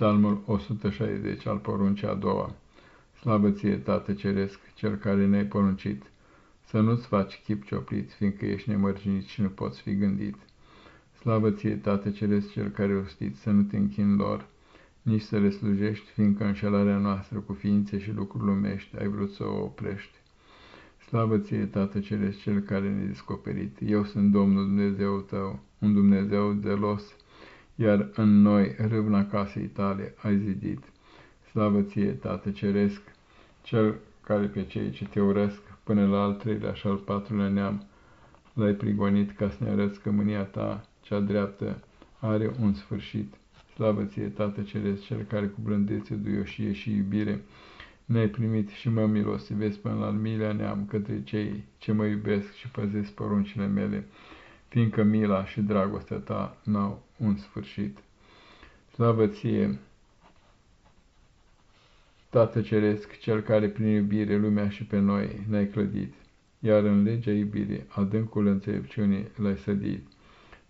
Psalmul 160 al poruncii a doua. Slavă ție, Tată Ceresc, Cel care ne-ai poruncit, să nu-ți faci chip cioplit, fiindcă ești nemărginit și nu poți fi gândit. Slavă ție, Tată Ceresc, Cel care ostit, să nu te închin lor, nici să le slujești, fiindcă înșelarea noastră cu ființe și lucruri lumești ai vrut să o oprești. Slavă ție, Tată Ceresc, Cel care ne-ai descoperit, eu sunt Domnul Dumnezeu tău, un Dumnezeu zelos, iar în noi râvna casei tale ai zidit. Slavă ție, Tată Ceresc, cel care pe cei ce te urăsc până la al treilea și al patrulea neam l-ai prigonit ca să ne arăți că mânia ta, cea dreaptă, are un sfârșit. Slavă ție, Tată Ceresc, cel care cu blândețe, duioșie și iubire ne-ai primit și mă milostivesc până la al miilea neam către cei ce mă iubesc și păzesc poruncile mele fiindcă mila și dragostea ta n-au un sfârșit. Slavă ție, Tată Ceresc, Cel care prin iubire lumea și pe noi ne-ai clădit, iar în legea iubirii adâncul înțelepciunii l-ai sădit.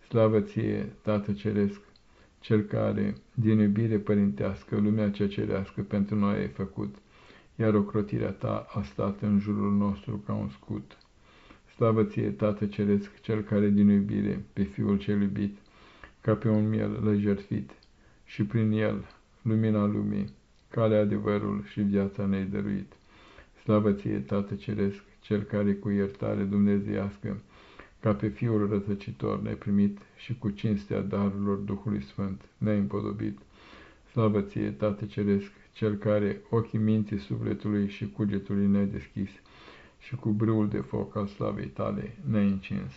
Slavă ție, Tată Ceresc, Cel care, din iubire părintească, lumea cea cerească pentru noi ai făcut, iar ocrotirea ta a stat în jurul nostru ca un scut. Slavă ție, Tată Ceresc, Cel care din iubire pe Fiul cel iubit, ca pe un miel l-ai jertfit, și prin el, lumina lumii, calea adevărul și viața ne-ai dăruit. Slavă ție, Tată Ceresc, Cel care cu iertare dumnezeiască, ca pe Fiul rătăcitor ne-ai primit și cu cinstea darurilor Duhului Sfânt ne-ai împodobit. Slavă ție, Tată Ceresc, Cel care ochii minții sufletului și cugetului ne-ai deschis, și cu brâul de foc al slavei tale ne-ai încins.